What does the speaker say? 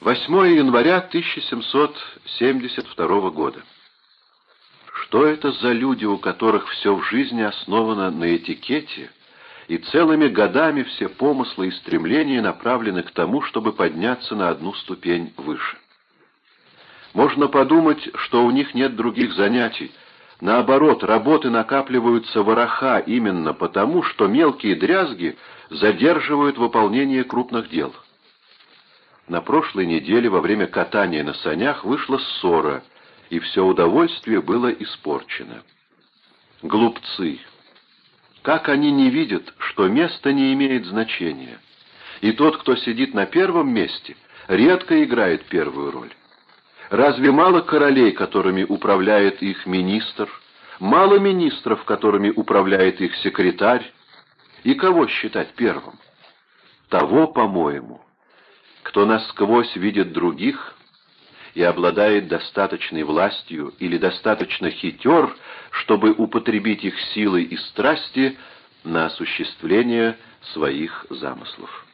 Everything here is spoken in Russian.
8 января 1772 года. Что это за люди, у которых все в жизни основано на этикете, и целыми годами все помыслы и стремления направлены к тому, чтобы подняться на одну ступень выше? Можно подумать, что у них нет других занятий. Наоборот, работы накапливаются вороха именно потому, что мелкие дрязги задерживают выполнение крупных дел. На прошлой неделе во время катания на санях вышла ссора, и все удовольствие было испорчено. Глупцы! Как они не видят, что место не имеет значения, и тот, кто сидит на первом месте, редко играет первую роль. Разве мало королей, которыми управляет их министр, мало министров, которыми управляет их секретарь? И кого считать первым? Того, по-моему, кто насквозь видит других и обладает достаточной властью или достаточно хитер, чтобы употребить их силы и страсти на осуществление своих замыслов.